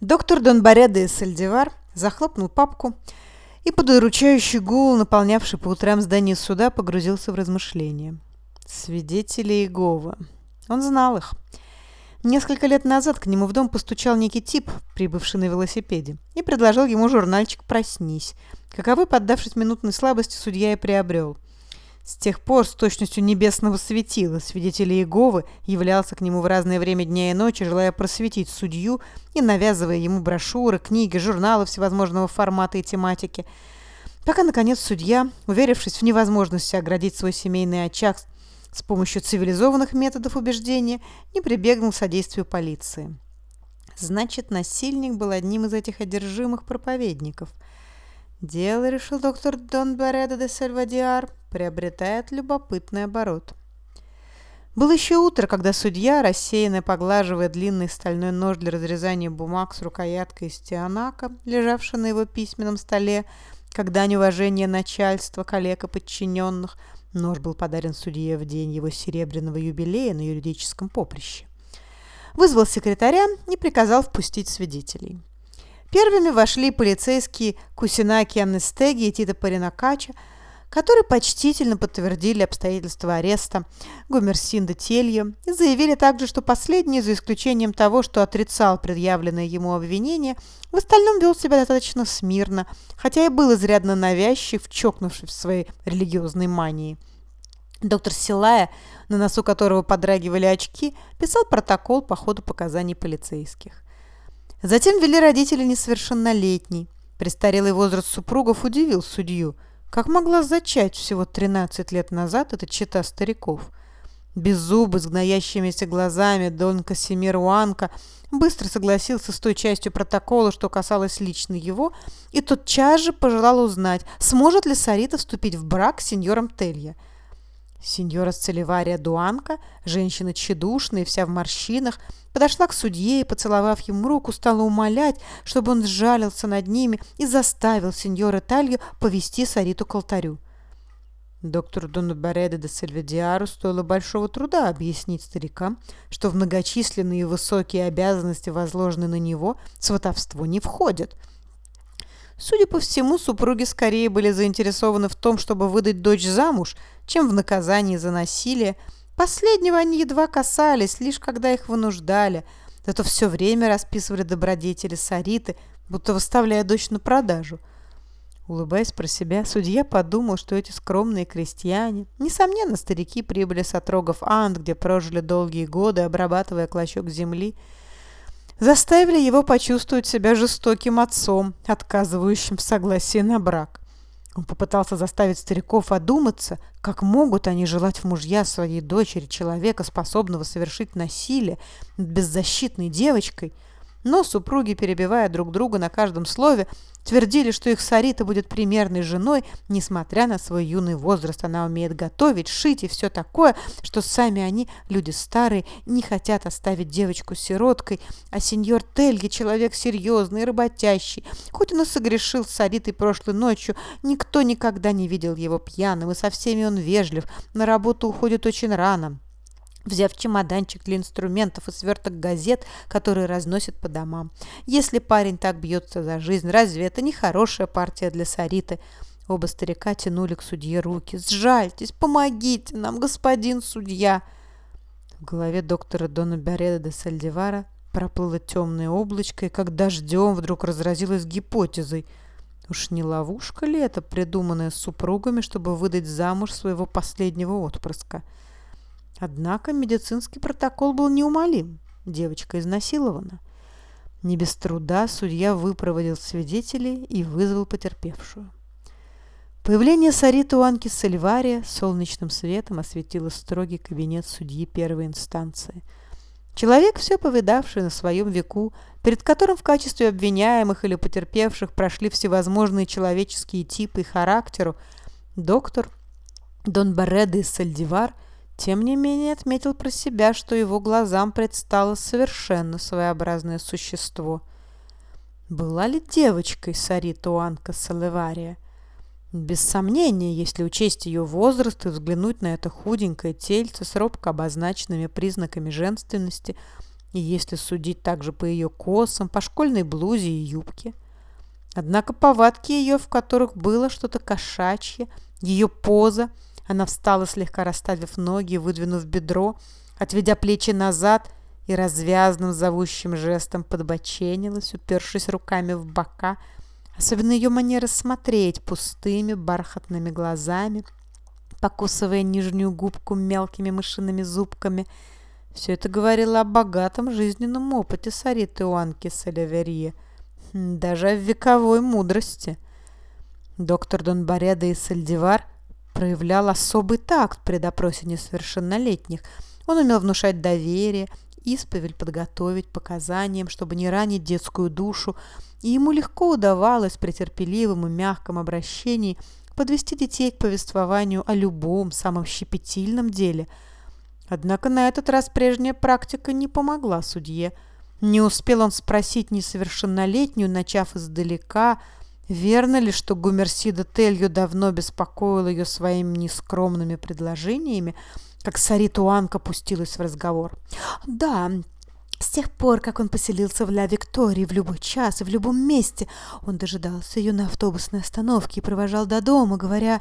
Доктор Донбаря де Сальдивар захлопнул папку и под уручающий гул, наполнявший по утрам здание суда, погрузился в размышления. Свидетели Иегова. Он знал их. Несколько лет назад к нему в дом постучал некий тип, прибывший на велосипеде, и предложил ему журнальчик «Проснись». Каковы, поддавшись минутной слабости, судья и приобрел. С тех пор с точностью небесного светила свидетель Иеговы являлся к нему в разное время дня и ночи, желая просветить судью и навязывая ему брошюры, книги, журналы всевозможного формата и тематики. Пока, наконец, судья, уверившись в невозможности оградить свой семейный очаг с помощью цивилизованных методов убеждения, не прибегнул к содействию полиции. Значит, насильник был одним из этих одержимых проповедников – Дело, решил доктор Дон Баредо де Сальвадиар, приобретает любопытный оборот. Было еще утро, когда судья, рассеянно поглаживая длинный стальной нож для разрезания бумаг с рукояткой из тианака, лежавший на его письменном столе, когда неуважение начальства, коллег и подчиненных, нож был подарен судье в день его серебряного юбилея на юридическом поприще, вызвал секретаря и приказал впустить свидетелей. Первыми вошли полицейские Кусинаки Амнестеги и Тита Паринакача, которые почтительно подтвердили обстоятельства ареста Гумерсинда Телья и заявили также, что последний, за исключением того, что отрицал предъявленное ему обвинение, в остальном вел себя достаточно смирно, хотя и был изрядно навязчив, чокнувшись в своей религиозной мании. Доктор Силая, на носу которого подрагивали очки, писал протокол по ходу показаний полицейских. Затем вели родители несовершеннолетней. Престарелый возраст супругов удивил судью. Как могла зачать всего 13 лет назад эта чета стариков? Без зубы, с гноящимися глазами Дон Касимир Уанка быстро согласился с той частью протокола, что касалось лично его, и тотчас же пожелал узнать, сможет ли Сарита вступить в брак с сеньором Телья – Сеньора Сцеливария Дуанка, женщина тщедушная, вся в морщинах, подошла к судье и, поцеловав ему руку, стала умолять, чтобы он сжалился над ними и заставил сеньора Талью повести Сариту к алтарю. Доктору Дону Бареде де Сальведиару стоило большого труда объяснить старикам, что в многочисленные высокие обязанности, возложенные на него, сватовство не входит – Судя по всему, супруги скорее были заинтересованы в том, чтобы выдать дочь замуж, чем в наказании за насилие. Последнего они едва касались, лишь когда их вынуждали. Зато все время расписывали добродетели Сариты, будто выставляя дочь на продажу. Улыбаясь про себя, судья подумал, что эти скромные крестьяне, несомненно, старики прибыли с отрогов Анд, где прожили долгие годы, обрабатывая клочок земли, заставили его почувствовать себя жестоким отцом, отказывающим в согласии на брак. Он попытался заставить стариков одуматься, как могут они желать в мужья своей дочери человека, способного совершить насилие над беззащитной девочкой – но супруги, перебивая друг друга на каждом слове, твердили, что их Сарита будет примерной женой, несмотря на свой юный возраст. Она умеет готовить, шить и все такое, что сами они, люди старые, не хотят оставить девочку сироткой, а сеньор Тельги человек серьезный работящий. Хоть он и согрешил с Саритой прошлой ночью, никто никогда не видел его пьяным, и со всеми он вежлив, на работу уходит очень рано. Взяв чемоданчик для инструментов и сверток газет, которые разносят по домам. Если парень так бьется за жизнь, разве это не хорошая партия для Сариты? Оба старика тянули к судье руки. «Сжальтесь, помогите нам, господин судья!» В голове доктора Дона Береда де Сальдивара проплыло темное облачко, и как дождем вдруг разразилось гипотезой. Уж не ловушка ли это, придуманная супругами, чтобы выдать замуж своего последнего отпрыска? Однако медицинский протокол был неумолим. Девочка изнасилована. Не без труда судья выпроводил свидетелей и вызвал потерпевшую. Появление Сариты Уанки Сальвария солнечным светом осветило строгий кабинет судьи первой инстанции. Человек, все повидавший на своем веку, перед которым в качестве обвиняемых или потерпевших прошли всевозможные человеческие типы и характеру, доктор Дон Бареда Сальдивар – тем не менее отметил про себя, что его глазам предстало совершенно своеобразное существо. Была ли девочкой Сарита Уанка Салевария? Без сомнения, если учесть ее возраст и взглянуть на это худенькое тельце с робко обозначенными признаками женственности, и если судить также по ее косам, по школьной блузе и юбке. Однако повадки ее, в которых было что-то кошачье, ее поза, она встала, слегка расставив ноги, выдвинув бедро, отведя плечи назад и развязным зовущим жестом подбоченилась, упершись руками в бока, особенно ее манера смотреть пустыми бархатными глазами, покусывая нижнюю губку мелкими мышиными зубками. Все это говорило о богатом жизненном опыте Сариты Уанки Салеверье, даже о вековой мудрости. Доктор Донбареда и Сальдивар проявлял особый такт при допросе несовершеннолетних. Он умел внушать доверие, исповедь подготовить показаниям, чтобы не ранить детскую душу, и ему легко удавалось при терпеливом и мягком обращении подвести детей к повествованию о любом, самом щепетильном деле. Однако на этот раз прежняя практика не помогла судье. Не успел он спросить несовершеннолетнюю, начав издалека, верно ли, что Гумерсида Телью давно беспокоил ее своими нескромными предложениями, как Саритуанка пустилась в разговор. «Да, с тех пор, как он поселился в Ла Виктории в любой час и в любом месте, он дожидался ее на автобусной остановке и провожал до дома, говоря,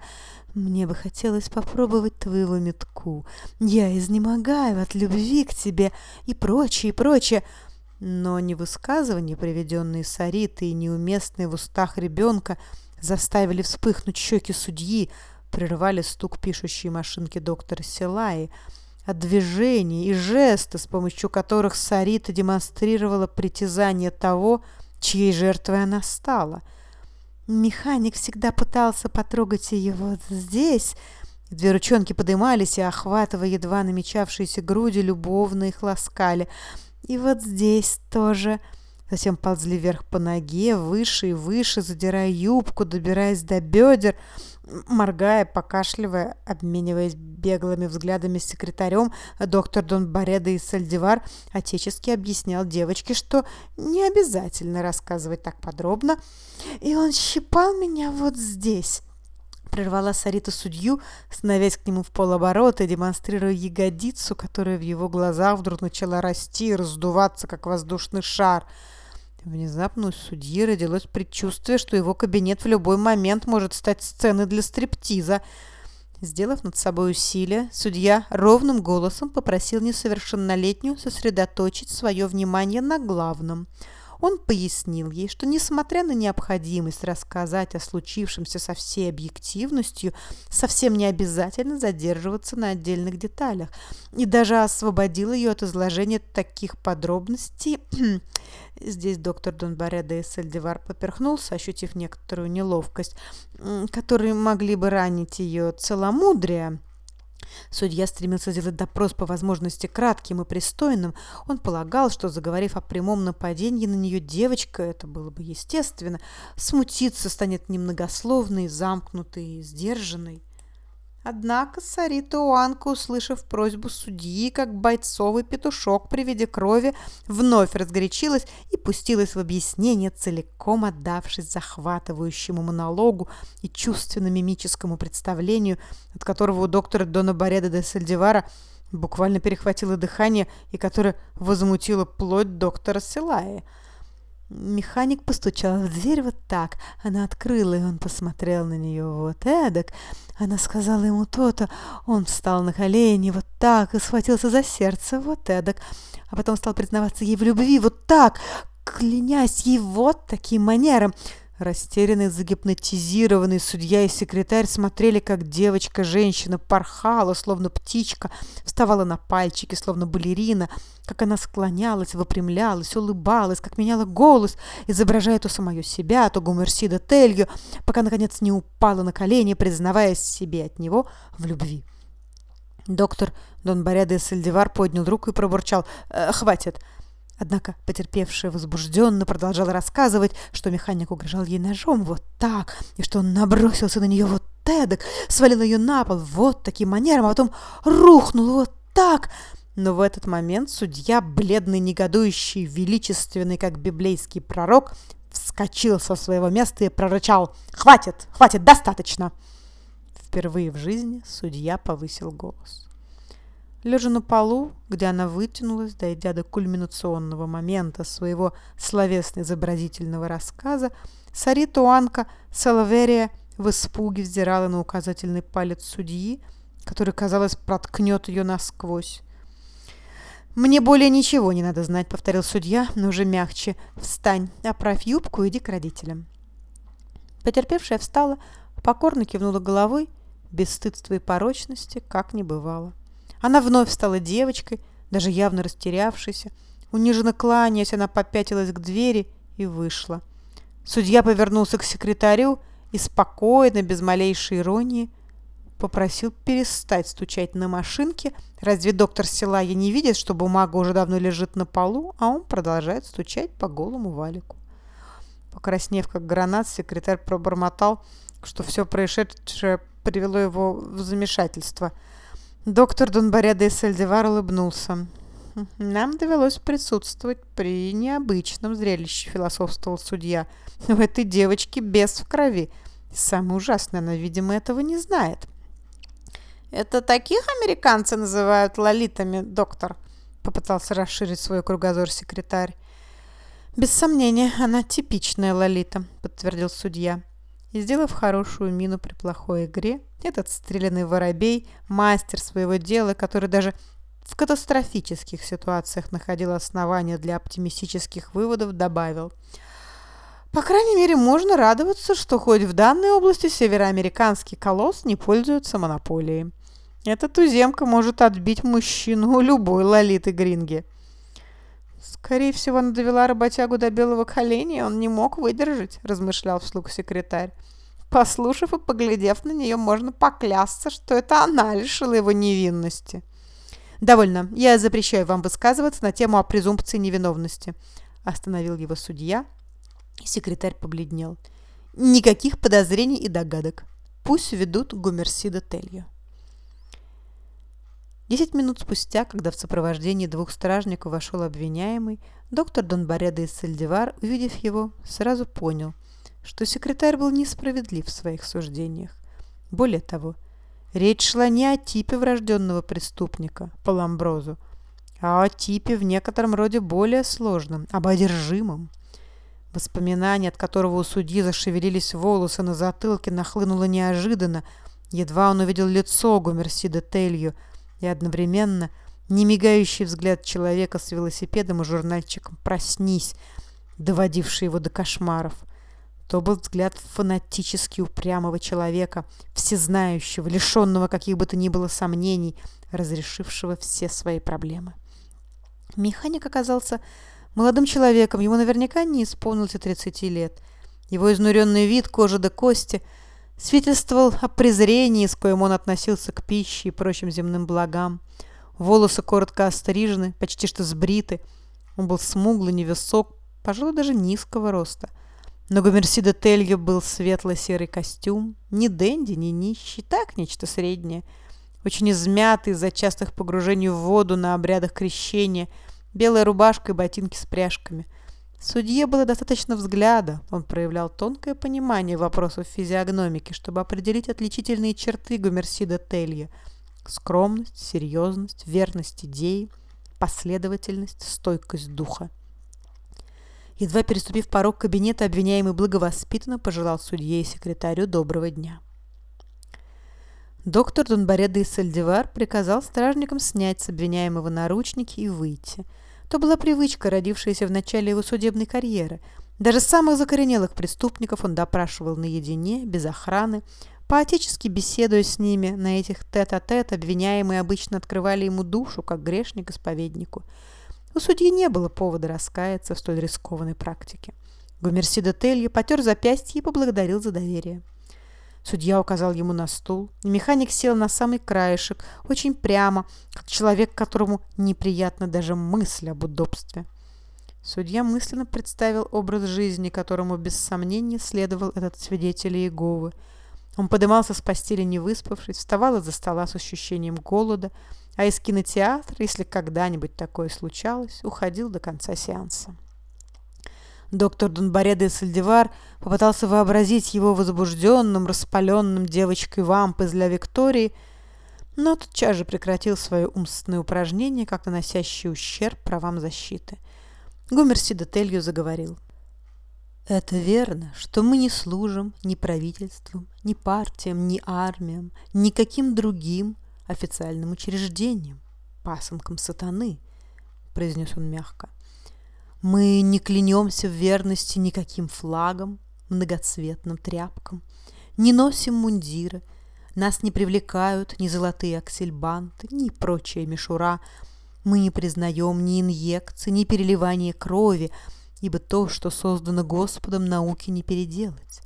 «Мне бы хотелось попробовать твоего метку. Я изнемогаю от любви к тебе» и прочее, и прочее. Но не высказывания, приведенные Саритой и неуместные в устах ребенка, заставили вспыхнуть щеки судьи, прервали стук пишущей машинки доктора Силаи, а движения и жесты, с помощью которых Сарита демонстрировала притязание того, чьей жертвой она стала. Механик всегда пытался потрогать ее вот здесь. Две ручонки подымались и, охватывая едва намечавшиеся груди, любовно их ласкали. И вот здесь тоже... Затем ползли вверх по ноге, выше и выше, задирая юбку, добираясь до бедер моргая, покашливая, обмениваясь беглыми взглядами с секретарем, доктор Дон Бареда и Сальдивар отечески объяснял девочке, что не обязательно рассказывать так подробно. «И он щипал меня вот здесь», — прервала Сарита судью, становясь к нему в полоборота, демонстрируя ягодицу, которая в его глазах вдруг начала расти и раздуваться, как воздушный шар — Внезапно у судьи родилось предчувствие, что его кабинет в любой момент может стать сценой для стриптиза. Сделав над собой усилие, судья ровным голосом попросил несовершеннолетнюю сосредоточить свое внимание на главном – он пояснил ей, что, несмотря на необходимость рассказать о случившемся со всей объективностью, совсем не обязательно задерживаться на отдельных деталях, и даже освободил ее от изложения таких подробностей. Здесь доктор Донбареда и Сальдивар поперхнулся, ощутив некоторую неловкость, которые могли бы ранить ее целомудрие. Судья стремился сделать допрос по возможности кратким и пристойным. Он полагал, что, заговорив о прямом нападении на нее девочка, это было бы естественно, смутиться станет немногословной, замкнутой и сдержанной. Однако Сарита Уанка, услышав просьбу судьи, как бойцовый петушок при виде крови, вновь разгорячилась и пустилась в объяснение, целиком отдавшись захватывающему монологу и чувственно-мимическому представлению, от которого у доктора Дона Бареда де Сальдивара буквально перехватило дыхание и которое возмутило плоть доктора Силаи. Механик постучал в дверь вот так. Она открыла, и он посмотрел на нее вот эдак. Она сказала ему то-то. Он встал на колени вот так и схватился за сердце вот эдак. А потом стал признаваться ей в любви вот так, клянясь ей вот таким манером. Растерянный, загипнотизированный судья и секретарь смотрели, как девочка-женщина порхала, словно птичка, вставала на пальчики, словно балерина, как она склонялась, выпрямлялась, улыбалась, как меняла голос, изображая то самое себя, то Гумерсида Телью, пока, наконец, не упала на колени, признаваясь себе от него в любви. Доктор Дон Баряда Сальдивар поднял руку и пробурчал «Э, «Хватит!» Однако потерпевшая возбужденно продолжала рассказывать, что механик угрожал ей ножом вот так, и что он набросился на нее вот эдак, свалил ее на пол вот таким манером, а потом рухнул вот так. Но в этот момент судья, бледный, негодующий, величественный, как библейский пророк, вскочил со своего места и прорычал «Хватит! Хватит! Достаточно!» Впервые в жизни судья повысил голос. Лежа на полу, где она вытянулась, дойдя до кульминационного момента своего словесно-изобразительного рассказа, Сарита Уанка Салаверия в испуге вздирала на указательный палец судьи, который, казалось, проткнет ее насквозь. «Мне более ничего не надо знать», — повторил судья, но уже мягче. «Встань, оправь юбку и иди к родителям». Потерпевшая встала, покорно кивнула головой, без стыдства и порочности, как не бывало. Она вновь стала девочкой, даже явно растерявшейся. Униженно кланяясь, она попятилась к двери и вышла. Судья повернулся к секретарю и спокойно, без малейшей иронии, попросил перестать стучать на машинке. Разве доктор Силая не видит, что бумага уже давно лежит на полу, а он продолжает стучать по голому валику? Покраснев, как гранат, секретарь пробормотал, что все происшедшее привело его в замешательство. Доктор Донбаря де Сальдевар улыбнулся. «Нам довелось присутствовать при необычном зрелище», — философствовал судья. «У этой девочки без в крови. Самое ужасное, она, видимо, этого не знает». «Это таких американцы называют лолитами, доктор?» — попытался расширить свой кругозор секретарь. «Без сомнения, она типичная лолита», — подтвердил судья. И, сделав хорошую мину при плохой игре, этот стрелянный воробей, мастер своего дела, который даже в катастрофических ситуациях находил основания для оптимистических выводов, добавил – по крайней мере, можно радоваться, что хоть в данной области североамериканский колосс не пользуется монополией. Эта туземка может отбить мужчину у любой лолиты Гринги. Скорее всего, она довела работягу до белого коленя, он не мог выдержать, размышлял вслух секретарь. Послушав и поглядев на нее, можно поклясться, что это она лишила его невинности. «Довольно. Я запрещаю вам высказываться на тему о презумпции невиновности», – остановил его судья. Секретарь побледнел. «Никаких подозрений и догадок. Пусть ведут Гумерсида Телью». Десять минут спустя, когда в сопровождении двух стражников вошел обвиняемый, доктор Донбареда из Сальдивар, увидев его, сразу понял, что секретарь был несправедлив в своих суждениях. Более того, речь шла не о типе врожденного преступника, Паламброзу, а о типе в некотором роде более сложном, об одержимом. Воспоминание, от которого у судьи зашевелились волосы на затылке, нахлынуло неожиданно. Едва он увидел лицо Гумерсида Телью – и одновременно немигающий взгляд человека с велосипедом и журнальчиком «Проснись», доводивший его до кошмаров. То был взгляд фанатически упрямого человека, всезнающего, лишенного каких бы то ни было сомнений, разрешившего все свои проблемы. Механик оказался молодым человеком, ему наверняка не исполнилось и 30 лет. Его изнуренный вид, кожа до кости – свидетельствовал о презрении, с коим он относился к пище и прочим земным благам. Волосы коротко острижены, почти что сбриты. Он был смуглый, невысок, пожалуй, даже низкого роста. Но Гомерсида Телье был светло-серый костюм, ни денди, ни нищий, так нечто среднее. Очень измятый из-за частых погружений в воду на обрядах крещения, белая рубашка и ботинки с пряжками – Судье было достаточно взгляда, он проявлял тонкое понимание вопросов физиогномики, чтобы определить отличительные черты Гумерсида Телья – скромность, серьезность, верность идеи, последовательность, стойкость духа. Едва переступив порог кабинета, обвиняемый благовоспитанно пожелал судье и секретарю доброго дня. Доктор Донбаре де Сальдивар приказал стражникам снять с обвиняемого наручники и выйти – то была привычка, родившаяся в начале его судебной карьеры. Даже самых закоренелых преступников он допрашивал наедине, без охраны, поотечески беседуя с ними на этих тет-а-тет, -тет, обвиняемые обычно открывали ему душу, как грешник исповеднику. У судьи не было повода раскаяться в столь рискованной практике. Гумерсида Телья потер запястье и поблагодарил за доверие. Судья указал ему на стул, и механик сел на самый краешек, очень прямо, как человек, которому неприятна даже мысль об удобстве. Судья мысленно представил образ жизни, которому без сомнения следовал этот свидетель Иеговы. Он подымался с постели не выспавшись, вставал из-за стола с ощущением голода, а из кинотеатра, если когда-нибудь такое случалось, уходил до конца сеанса. Доктор Донбаре де Сальдивар попытался вообразить его возбужденным, распаленным девочкой вамп из «Ля Виктории», но тотчас же прекратил свое умственное упражнение, как наносящее ущерб правам защиты. Гумерси де Телью заговорил. Это верно, что мы не служим ни правительством, ни партиям, ни армиям, ни каким другим официальным учреждениям, пасынкам сатаны, произнес он мягко. Мы не клянемся в верности никаким флагам, многоцветным тряпкам, не носим мундиры, нас не привлекают ни золотые аксельбанты, ни прочая мишура. Мы не признаем ни инъекций, ни переливания крови, ибо то, что создано Господом, науки не переделать.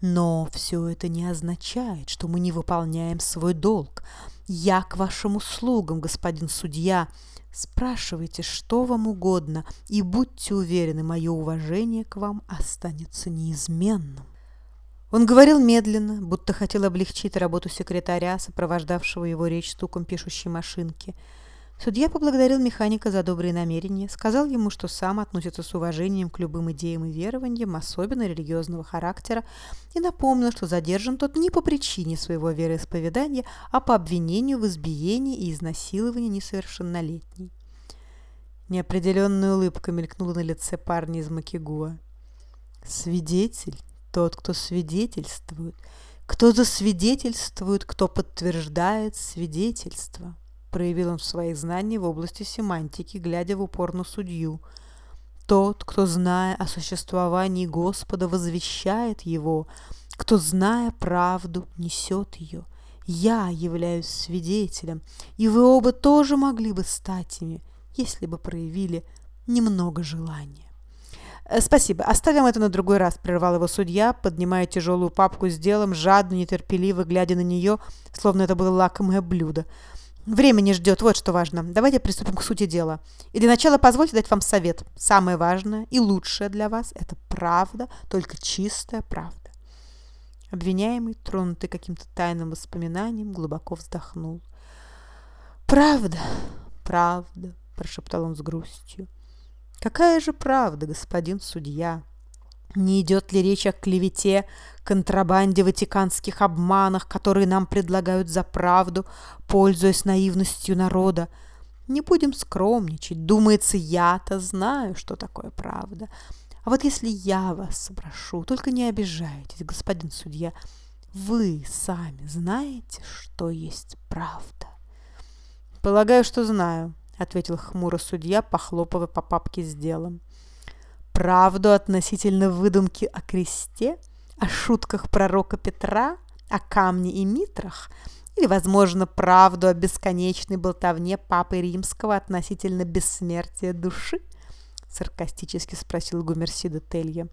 Но все это не означает, что мы не выполняем свой долг. Я к вашим услугам, господин судья. Спрашивайте, что вам угодно, и будьте уверены, мое уважение к вам останется неизменным. Он говорил медленно, будто хотел облегчить работу секретаря, сопровождавшего его речь стуком пишущей машинки. Судья поблагодарил механика за добрые намерения, сказал ему, что сам относится с уважением к любым идеям и верованиям, особенно религиозного характера, и напомнил, что задержан тот не по причине своего вероисповедания, а по обвинению в избиении и изнасиловании несовершеннолетней. Неопределенная улыбка мелькнула на лице парня из Макигуа. «Свидетель тот, кто свидетельствует, кто засвидетельствует, кто подтверждает свидетельство. Проявил он свои знания в области семантики, глядя в упор на судью. Тот, кто, зная о существовании Господа, возвещает его, кто, зная правду, несет ее. Я являюсь свидетелем, и вы оба тоже могли бы стать ими, если бы проявили немного желания. Э, «Спасибо. Оставим это на другой раз», — прервал его судья, поднимая тяжелую папку с делом, жадно, нетерпеливо, глядя на нее, словно это было лакомое блюдо. «Время не ждет, вот что важно. Давайте приступим к сути дела. И для начала позвольте дать вам совет. Самое важное и лучшее для вас — это правда, только чистая правда». Обвиняемый, тронутый каким-то тайным воспоминанием, глубоко вздохнул. «Правда, правда», — прошептал он с грустью. Какая же правда, господин судья? Не идет ли речь о клевете, контрабанде, ватиканских обманах, которые нам предлагают за правду, пользуясь наивностью народа? Не будем скромничать. Думается, я-то знаю, что такое правда. А вот если я вас спрошу, только не обижайтесь, господин судья, вы сами знаете, что есть правда? Полагаю, что знаю, ответил хмуро судья, похлопывая по папке с делом. Правду относительно выдумки о кресте, о шутках пророка Петра, о камне и митрах, или, возможно, правду о бесконечной болтовне Папы Римского относительно бессмертия души? Саркастически спросил Гумерсида Телья.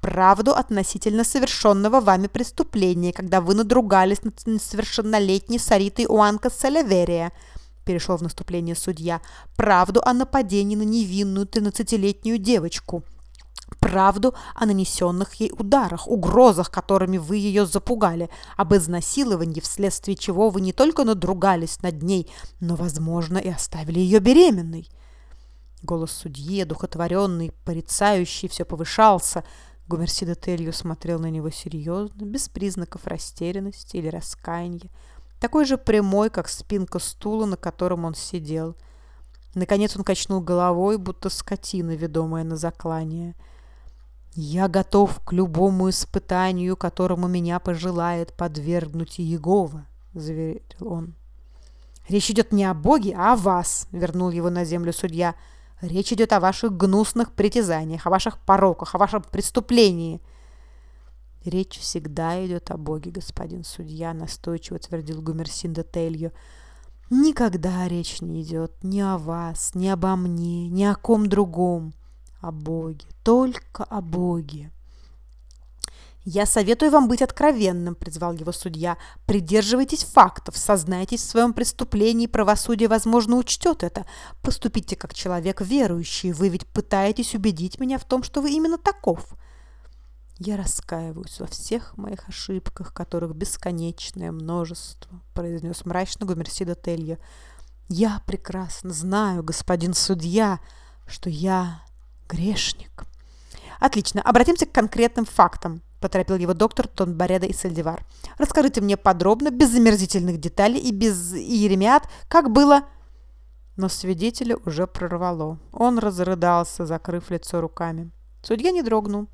Правду относительно совершенного вами преступления, когда вы надругались над несовершеннолетней Саритой Уанка Салеверия – перешел в наступление судья, правду о нападении на невинную тринадцатилетнюю девочку, правду о нанесенных ей ударах, угрозах, которыми вы ее запугали, об изнасиловании, вследствие чего вы не только надругались над ней, но, возможно, и оставили ее беременной. Голос судьи, духотворенный, порицающий, все повышался. Гумерсида Телью смотрел на него серьезно, без признаков растерянности или раскаяния такой же прямой, как спинка стула, на котором он сидел. Наконец он качнул головой, будто скотина, ведомая на заклание. «Я готов к любому испытанию, которому меня пожелает подвергнуть Иегова», — заверил он. «Речь идет не о Боге, а о вас», — вернул его на землю судья. «Речь идет о ваших гнусных притязаниях, о ваших пороках, о вашем преступлении». Речь всегда идет о Боге, господин судья, настойчиво твердил Гумерсин де Телью. Никогда речь не идет ни о вас, ни обо мне, ни о ком другом. О Боге, только о Боге. «Я советую вам быть откровенным», — призвал его судья. «Придерживайтесь фактов, сознайтесь в своем преступлении, правосудие, возможно, учтет это. Поступите как человек верующий, вы ведь пытаетесь убедить меня в том, что вы именно таков». Я раскаиваюсь во всех моих ошибках, которых бесконечное множество, произнес мрачно Гумерсида Телья. Я прекрасно знаю, господин судья, что я грешник. Отлично, обратимся к конкретным фактам. – поторопил его доктор Тонбареда и Сальдивар. «Расскажите мне подробно, без омерзительных деталей и без иеремиат, как было...» Но свидетеля уже прорвало. Он разрыдался, закрыв лицо руками. Судья не дрогнул.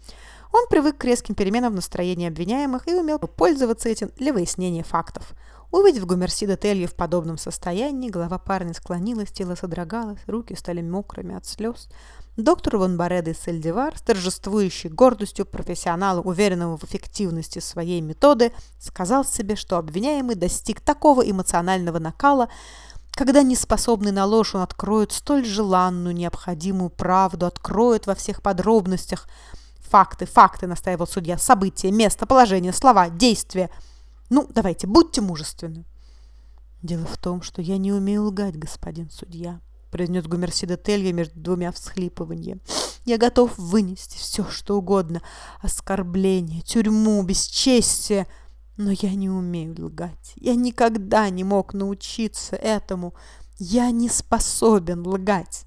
Он привык к резким переменам в настроении обвиняемых и умел пользоваться этим для выяснения фактов. Увидев Гумерсида Телью в подобном состоянии, голова парня склонилась, тело содрогалось, руки стали мокрыми от слез. Доктор Ван Бареда Сельдивар, с торжествующей гордостью профессионала, уверенного в эффективности своей методы, сказал себе, что обвиняемый достиг такого эмоционального накала, когда неспособный на ложь он откроет столь желанную, необходимую правду, откроет во всех подробностях. Факты, факты, настаивал судья, события, место, положение, слова, действия. Ну, давайте, будьте мужественны. Дело в том, что я не умею лгать, господин судья произнес Гумерсида Телья между двумя всхлипываниями. «Я готов вынести все, что угодно. Оскорбление, тюрьму, бесчестие. Но я не умею лгать. Я никогда не мог научиться этому. Я не способен лгать».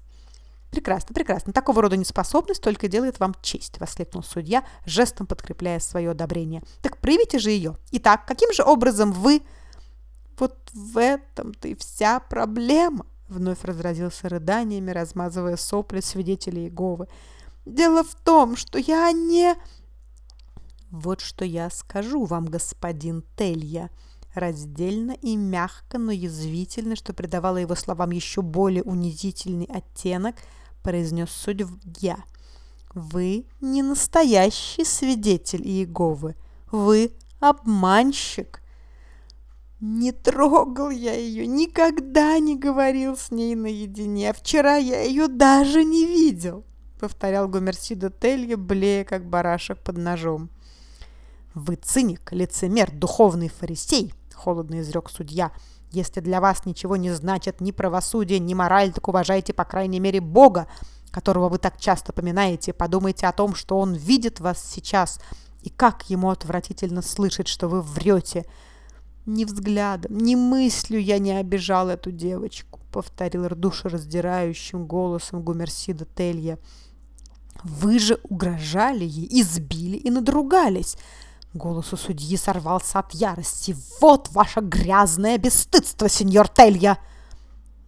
«Прекрасно, прекрасно. Такого рода неспособность только делает вам честь», — воскликнул судья, жестом подкрепляя свое одобрение. «Так проявите же ее. Итак, каким же образом вы...» «Вот в этом-то и вся проблема», Вновь разразился рыданиями, размазывая сопли свидетелей Иеговы. «Дело в том, что я не...» «Вот что я скажу вам, господин Телья», раздельно и мягко, но язвительно, что придавало его словам еще более унизительный оттенок, произнес судья. «Вы не настоящий свидетель Иеговы. Вы обманщик. Не трогал я ее, никогда не говорил с ней наедине. Вчера я ее даже не видел, повторял Гумерсидо Телье, блея, как барашек под ножом. Вы циник, лицемер, духовный фарисей, холодно изрек судья. Если для вас ничего не значит ни правосудие, ни мораль, так уважайте, по крайней мере, Бога, которого вы так часто поминаете. Подумайте о том, что Он видит вас сейчас, и как Ему отвратительно слышать, что вы врете. Ни взглядом, ни мыслью я не обижал эту девочку, повторил душераздирающим голосом Гумерсида Телья. Вы же угрожали ей, избили и надругались. Голос у судьи сорвался от ярости. «Вот ваше грязное бесстыдство, сеньор Телья!»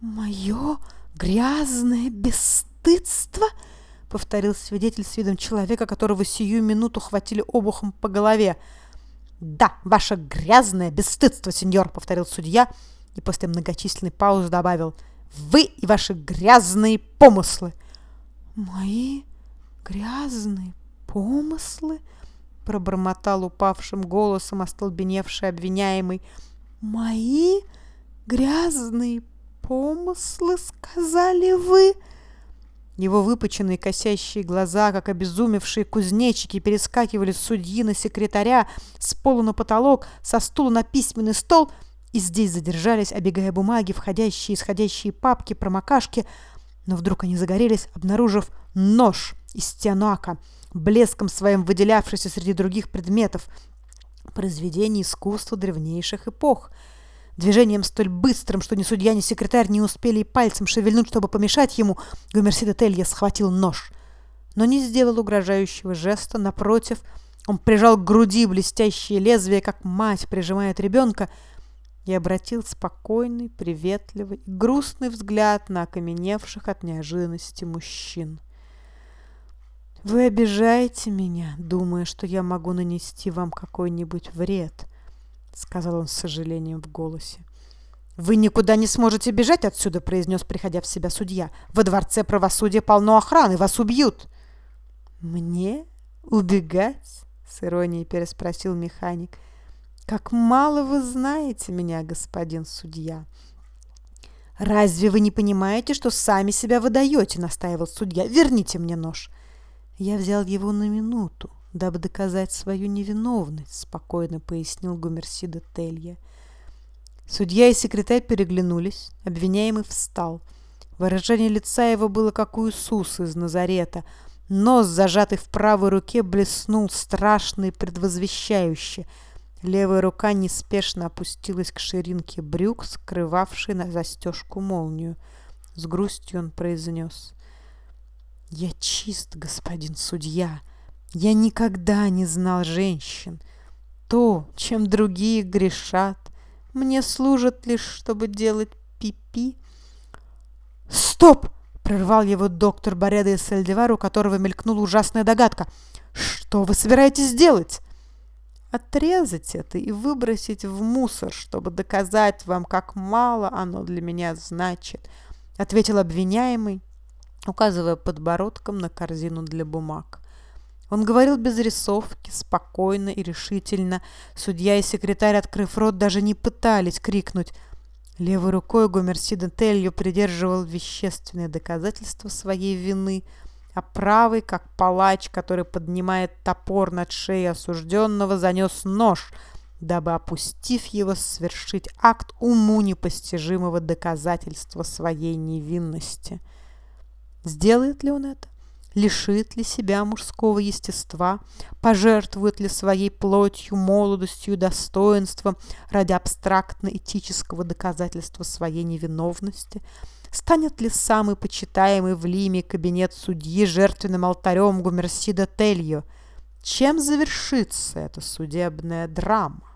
«Мое грязное бесстыдство?» — повторил свидетель с видом человека, которого сию минуту хватили обухом по голове. «Да, ваше грязное бесстыдство, сеньор», — повторил судья и после многочисленной паузы добавил. «Вы и ваши грязные помыслы». «Мои грязные помыслы?» — пробормотал упавшим голосом остолбеневший обвиняемый. «Мои грязные помыслы, сказали вы?» Его выпученные косящие глаза, как обезумевшие кузнечики, перескакивали с судьи на секретаря, с пола на потолок, со стула на письменный стол, и здесь задержались, обегая бумаги, входящие и исходящие папки, промокашки, но вдруг они загорелись, обнаружив нож из тианака, блеском своим выделявшийся среди других предметов, произведение искусства древнейших эпох — Движением столь быстрым, что ни судья, ни секретарь не успели и пальцем шевельнуть, чтобы помешать ему, Гомерсида Телья схватил нож. Но не сделал угрожающего жеста, напротив, он прижал к груди блестящее лезвие, как мать прижимает ребенка, и обратил спокойный, приветливый грустный взгляд на окаменевших от неожиданности мужчин. «Вы обижаете меня, думая, что я могу нанести вам какой-нибудь вред», — сказал он с сожалением в голосе. «Вы никуда не сможете бежать отсюда», — произнес, приходя в себя судья. «Во дворце правосудия полно охраны, вас убьют». «Мне убегать?» — с иронией переспросил механик. «Как мало вы знаете меня, господин судья». «Разве вы не понимаете, что сами себя выдаете?» — настаивал судья. «Верните мне нож». Я взял его на минуту, дабы доказать свою невиновность», — спокойно пояснил Гумерсида Телья. Судья и секретарь переглянулись, обвиняемый встал. Выражение лица его было как у Иисуса из Назарета. Нос, зажатый в правой руке, блеснул страшно и предвозвещающе. Левая рука неспешно опустилась к ширинке брюк, скрывавшей на застежку молнию. С грустью он произнес. «Я чист, господин судья!» Я никогда не знал женщин. То, чем другие грешат, мне служат лишь, чтобы делать пипи. «Стоп!» — прервал его доктор Бореда из Сальдивар, у которого мелькнула ужасная догадка. «Что вы собираетесь делать?» «Отрезать это и выбросить в мусор, чтобы доказать вам, как мало оно для меня значит», — ответил обвиняемый, указывая подбородком на корзину для бумаг. Он говорил без рисовки, спокойно и решительно. Судья и секретарь, открыв рот, даже не пытались крикнуть. Левой рукой Гомерси Телью придерживал вещественные доказательства своей вины, а правый, как палач, который поднимает топор над шеей осужденного, занес нож, дабы, опустив его, совершить акт уму непостижимого доказательства своей невинности. Сделает ли он это? лишит ли себя мужского естества, пожертвует ли своей плотью, молодостью достоинством ради абстрактно-этического доказательства своей невиновности, станет ли самый почитаемый в Лиме кабинет судьи жертвенным алтарем Гумерсида Тельо, чем завершится эта судебная драма.